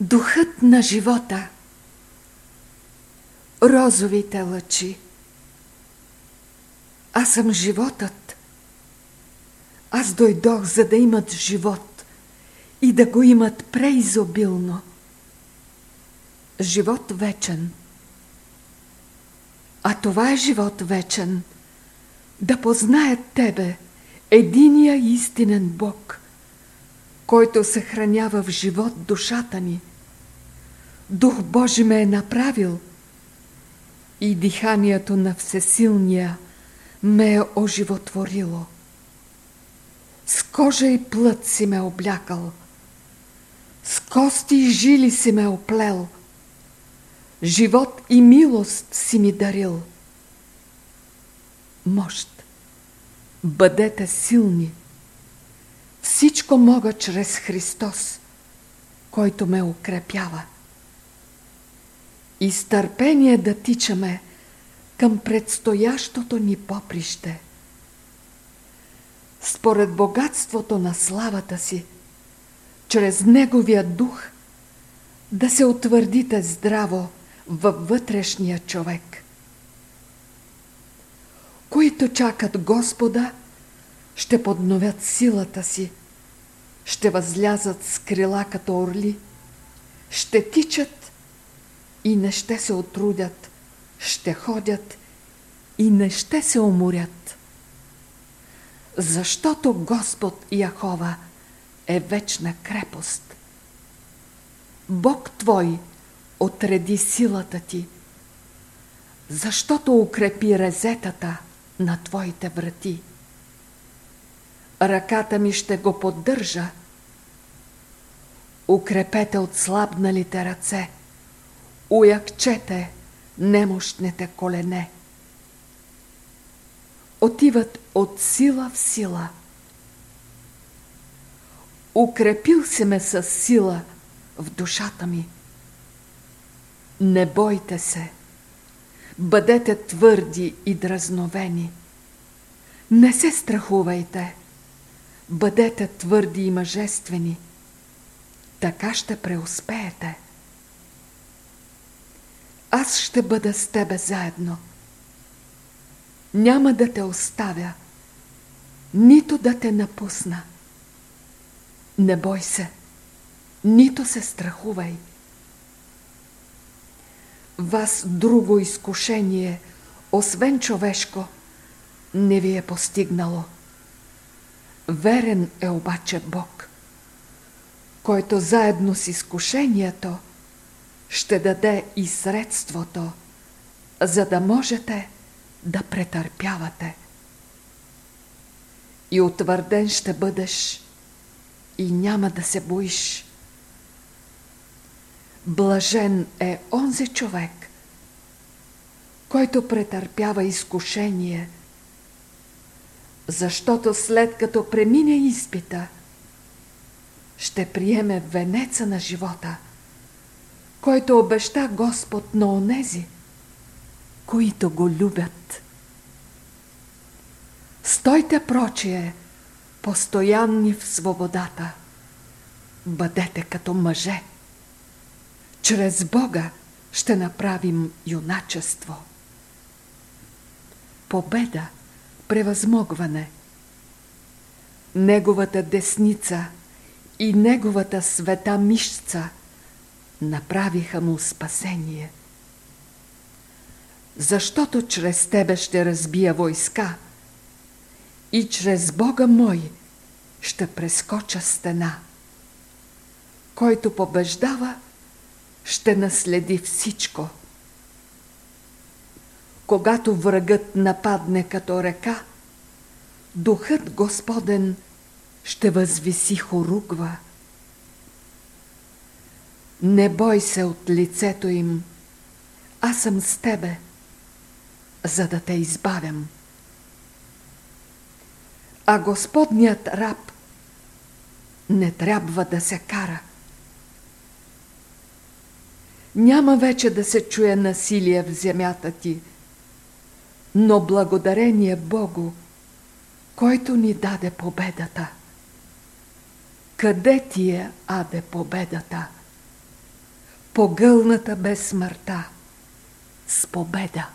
Духът на живота Розовите лъчи Аз съм животът. Аз дойдох, за да имат живот и да го имат преизобилно. Живот вечен. А това е живот вечен. Да познаят Тебе, единия истинен Бог – който съхранява в живот душата ни. Дух Божи ме е направил и диханието на Всесилния ме е оживотворило. С кожа и плът си ме облякал, с кости и жили си ме оплел, живот и милост си ми дарил. Мощ, бъдете силни – всичко мога чрез Христос, който ме укрепява. И с търпение да тичаме към предстоящото ни поприще. Според богатството на славата си, чрез Неговия дух, да се утвърдите здраво във вътрешния човек. Които чакат Господа – ще подновят силата си, ще възлязат с крила като орли, ще тичат и не ще се отрудят, ще ходят и не ще се уморят. Защото Господ Яхова е вечна крепост. Бог Твой отреди силата ти, защото укрепи резетата на Твоите врати ръката ми ще го поддържа. Укрепете отслабналите ръце, уякчете немощните колене. Отиват от сила в сила. Укрепил се ме с сила в душата ми. Не бойте се, бъдете твърди и дразновени. Не се страхувайте – Бъдете твърди и мъжествени. Така ще преуспеете. Аз ще бъда с тебе заедно. Няма да те оставя, нито да те напусна. Не бой се, нито се страхувай. Вас друго изкушение, освен човешко, не ви е постигнало – Верен е обаче Бог, който заедно с изкушението ще даде и средството, за да можете да претърпявате. И утвърден ще бъдеш и няма да се боиш. Блажен е онзи човек, който претърпява изкушение – защото след като премине изпита, ще приеме венеца на живота, който обеща Господ на онези, които го любят. Стойте прочие, постоянни в свободата. Бъдете като мъже. Чрез Бога ще направим юначество. Победа – превъзмогване. Неговата десница и неговата света мишца направиха му спасение. Защото чрез тебе ще разбия войска и чрез Бога мой ще прескоча стена. Който побеждава, ще наследи всичко – когато врагът нападне като река, Духът Господен ще възвиси хоругва. Не бой се от лицето им, аз съм с тебе, за да те избавям. А Господният раб не трябва да се кара. Няма вече да се чуе насилие в земята ти – но благодарение Богу, който ни даде победата. Къде ти е, Аде, победата? погълната без смъртта с победа.